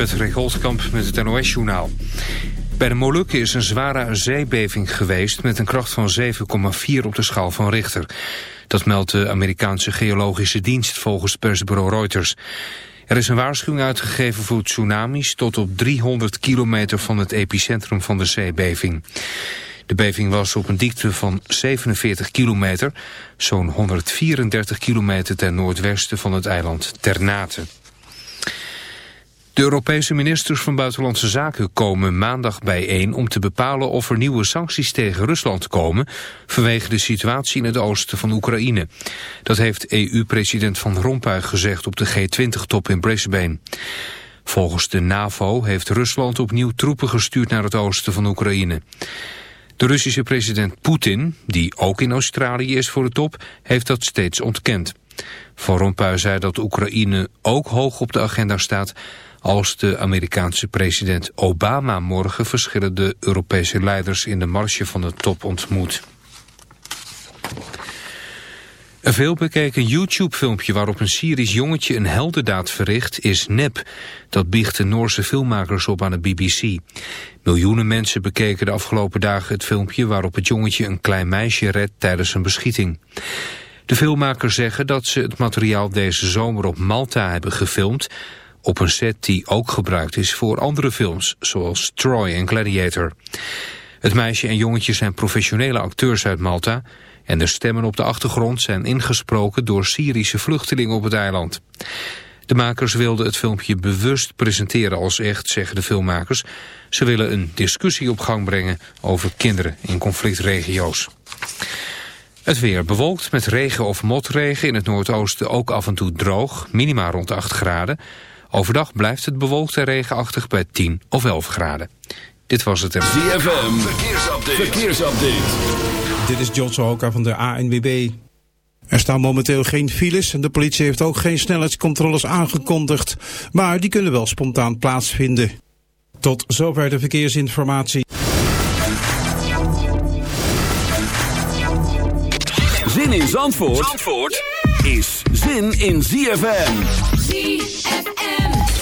Patrick Holtkamp met het NOS-journaal. Bij de Molukken is een zware zeebeving geweest met een kracht van 7,4 op de schaal van Richter. Dat meldt de Amerikaanse geologische dienst volgens persbureau Reuters. Er is een waarschuwing uitgegeven voor tsunamis tot op 300 kilometer van het epicentrum van de zeebeving. De beving was op een diepte van 47 kilometer, zo'n 134 kilometer ten noordwesten van het eiland Ternate. De Europese ministers van Buitenlandse Zaken komen maandag bijeen om te bepalen of er nieuwe sancties tegen Rusland komen vanwege de situatie in het oosten van Oekraïne. Dat heeft EU-president Van Rompuy gezegd op de G20-top in Brisbane. Volgens de NAVO heeft Rusland opnieuw troepen gestuurd naar het oosten van Oekraïne. De Russische president Poetin, die ook in Australië is voor de top, heeft dat steeds ontkend. Van Rompuy zei dat Oekraïne ook hoog op de agenda staat als de Amerikaanse president Obama morgen verschillende Europese leiders in de marge van de top ontmoet. Een veelbekeken YouTube-filmpje waarop een Syrisch jongetje een heldendaad verricht is nep. Dat biechten Noorse filmmakers op aan de BBC. Miljoenen mensen bekeken de afgelopen dagen het filmpje waarop het jongetje een klein meisje redt tijdens een beschieting. De filmmakers zeggen dat ze het materiaal deze zomer op Malta hebben gefilmd, op een set die ook gebruikt is voor andere films, zoals Troy en Gladiator. Het meisje en jongetje zijn professionele acteurs uit Malta... en de stemmen op de achtergrond zijn ingesproken door Syrische vluchtelingen op het eiland. De makers wilden het filmpje bewust presenteren als echt, zeggen de filmmakers. Ze willen een discussie op gang brengen over kinderen in conflictregio's. Het weer bewolkt met regen of motregen, in het noordoosten ook af en toe droog, minima rond 8 graden. Overdag blijft het bewolkt en regenachtig bij 10 of 11 graden. Dit was het. ZFM, verkeersupdate. verkeersupdate. Dit is John Sohoka van de ANWB. Er staan momenteel geen files en de politie heeft ook geen snelheidscontroles aangekondigd. Maar die kunnen wel spontaan plaatsvinden. Tot zover de verkeersinformatie. Zin in Zandvoort, Zandvoort is zin in ZFM. ZFM.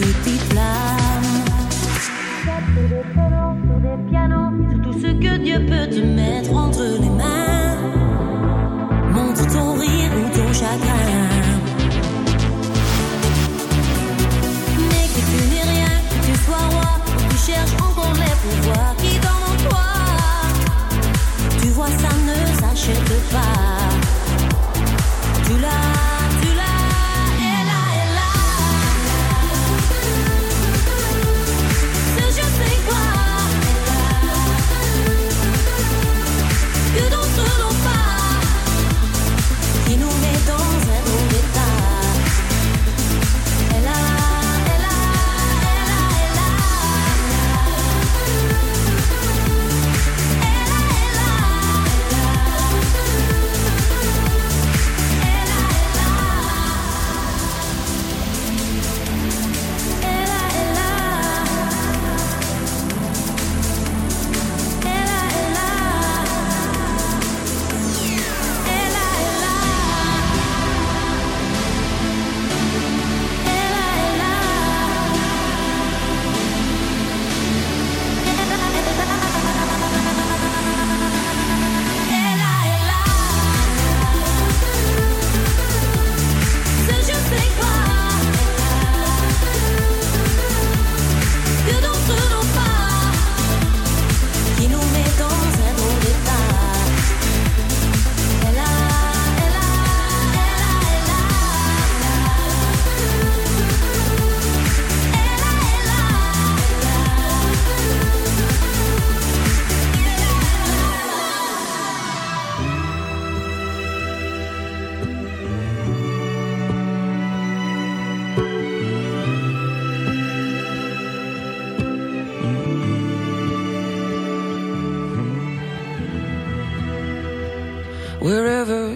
petite flamme. Sur des pianos, sur tout ce que Dieu peut te mettre entre les mains. Montre ton rire ou ton chagrin. Mais que tu n'es rien, que tu sois roi, tu cherches encore les pouvoirs qui dorment en toi. Tu vois, ça ne s'achète pas.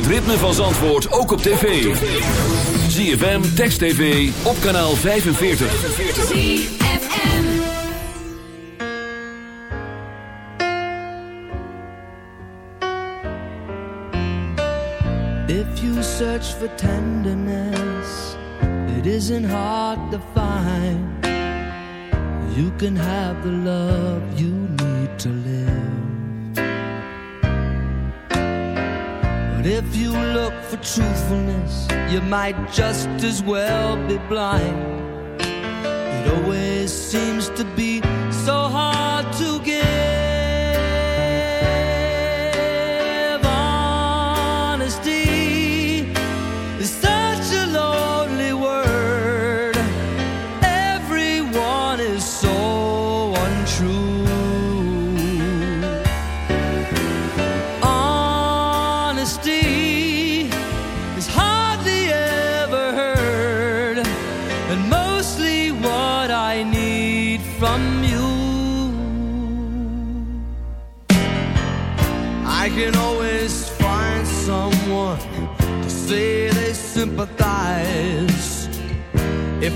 het ritme van Zandvoort ook op tv. ZFM, Text TV, op kanaal 45. ZFM. If you search for tenderness, it isn't hard to find. You can have the love you But if you look for truthfulness, you might just as well be blind. It always seems to be